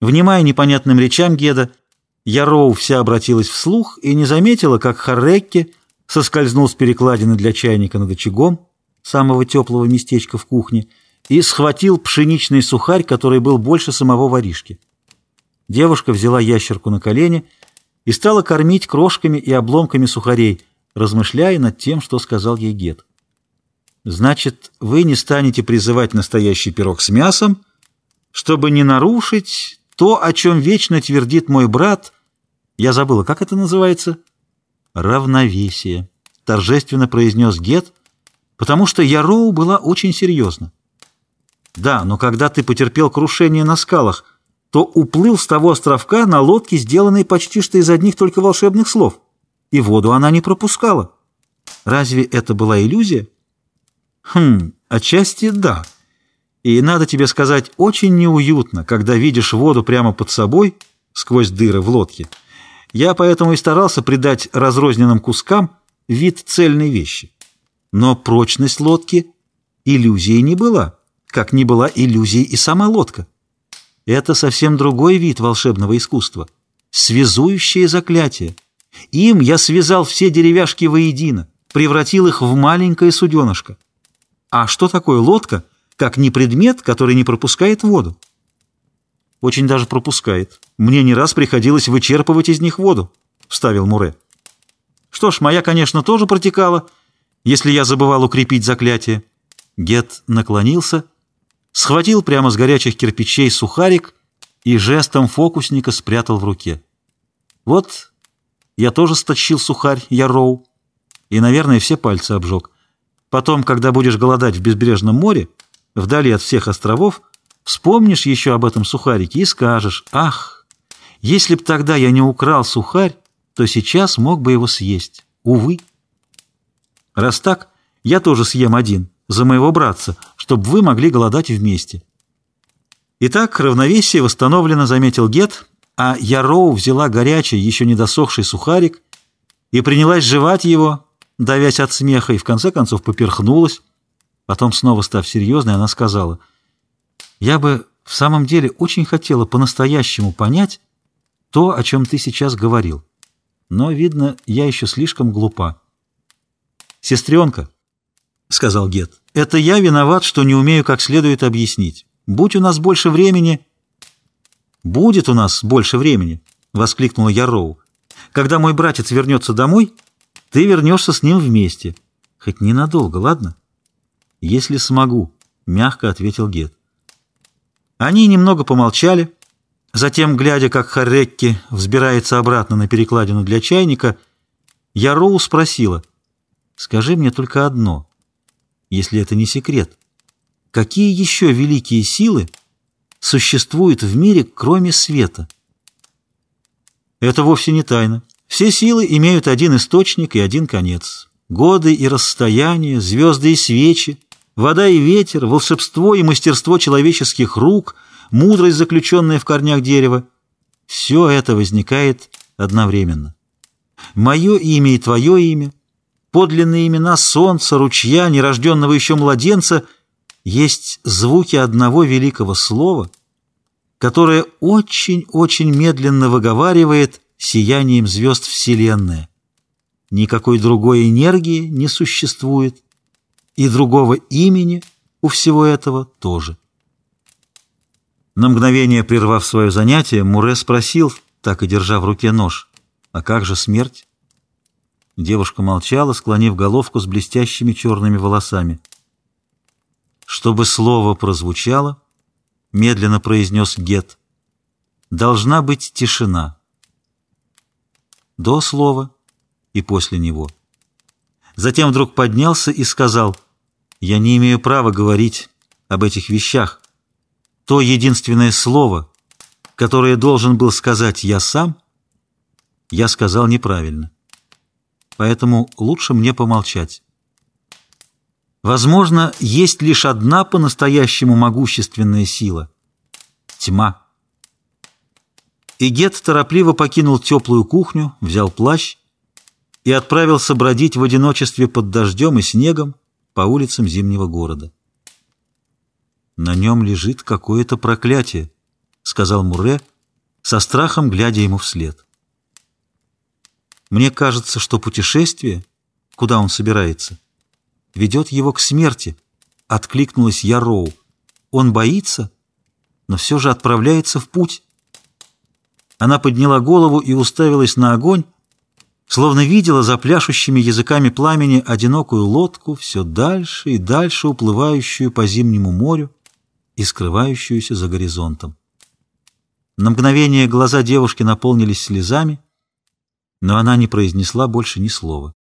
Внимая непонятным речам Геда, Яроу вся обратилась вслух и не заметила, как Харекки соскользнул с перекладины для чайника над очагом, самого теплого местечка в кухне, и схватил пшеничный сухарь, который был больше самого воришки. Девушка взяла ящерку на колени и стала кормить крошками и обломками сухарей, размышляя над тем, что сказал ей Гед. «Значит, вы не станете призывать настоящий пирог с мясом, чтобы не нарушить то, о чем вечно твердит мой брат, я забыла, как это называется? Равновесие, торжественно произнес Гет, потому что Яроу была очень серьезна. Да, но когда ты потерпел крушение на скалах, то уплыл с того островка на лодке, сделанной почти что из одних только волшебных слов, и воду она не пропускала. Разве это была иллюзия? Хм, отчасти да. И надо тебе сказать, очень неуютно, когда видишь воду прямо под собой, сквозь дыры в лодке. Я поэтому и старался придать разрозненным кускам вид цельной вещи. Но прочность лодки иллюзией не была, как не была иллюзией и сама лодка. Это совсем другой вид волшебного искусства. Связующее заклятие. Им я связал все деревяшки воедино, превратил их в маленькое суденышко. А что такое лодка — как не предмет, который не пропускает воду. Очень даже пропускает. Мне не раз приходилось вычерпывать из них воду, — вставил Муре. Что ж, моя, конечно, тоже протекала, если я забывал укрепить заклятие. Гет наклонился, схватил прямо с горячих кирпичей сухарик и жестом фокусника спрятал в руке. Вот я тоже стащил сухарь, я роу, и, наверное, все пальцы обжег. Потом, когда будешь голодать в безбрежном море, вдали от всех островов, вспомнишь еще об этом сухарике и скажешь, «Ах, если б тогда я не украл сухарь, то сейчас мог бы его съесть. Увы. Раз так, я тоже съем один, за моего братца, чтобы вы могли голодать вместе». Итак, равновесие восстановлено, заметил Гет, а Яроу взяла горячий, еще не досохший сухарик и принялась жевать его, давясь от смеха, и в конце концов поперхнулась, Потом, снова став серьезной, она сказала, «Я бы в самом деле очень хотела по-настоящему понять то, о чем ты сейчас говорил. Но, видно, я еще слишком глупа». «Сестренка», — сказал Гет, — «это я виноват, что не умею как следует объяснить. Будь у нас больше времени...» «Будет у нас больше времени», — воскликнула Яроу. «Когда мой братец вернется домой, ты вернешься с ним вместе. Хоть ненадолго, ладно?» «Если смогу», — мягко ответил Гет. Они немного помолчали. Затем, глядя, как Харекки взбирается обратно на перекладину для чайника, Яроу спросила, «Скажи мне только одно, если это не секрет. Какие еще великие силы существуют в мире, кроме света?» Это вовсе не тайна. Все силы имеют один источник и один конец. Годы и расстояния, звезды и свечи, Вода и ветер, волшебство и мастерство человеческих рук, мудрость, заключенная в корнях дерева — все это возникает одновременно. Мое имя и твое имя, подлинные имена солнца, ручья, нерожденного еще младенца — есть звуки одного великого слова, которое очень-очень медленно выговаривает сиянием звезд Вселенная. Никакой другой энергии не существует — и другого имени у всего этого тоже. На мгновение прервав свое занятие, Муре спросил, так и держа в руке нож, «А как же смерть?» Девушка молчала, склонив головку с блестящими черными волосами. «Чтобы слово прозвучало», — медленно произнес Гет, — «должна быть тишина». До слова и после него. Затем вдруг поднялся и сказал — я не имею права говорить об этих вещах. То единственное слово, которое должен был сказать я сам, я сказал неправильно. Поэтому лучше мне помолчать. Возможно, есть лишь одна по-настоящему могущественная сила — тьма. Игет торопливо покинул теплую кухню, взял плащ и отправился бродить в одиночестве под дождем и снегом, по улицам зимнего города. «На нем лежит какое-то проклятие», — сказал Муре, со страхом глядя ему вслед. Мне кажется, что путешествие, куда он собирается, ведет его к смерти, откликнулась Яроу. Он боится, но все же отправляется в путь. Она подняла голову и уставилась на огонь, словно видела за пляшущими языками пламени одинокую лодку, все дальше и дальше уплывающую по зимнему морю и скрывающуюся за горизонтом. На мгновение глаза девушки наполнились слезами, но она не произнесла больше ни слова.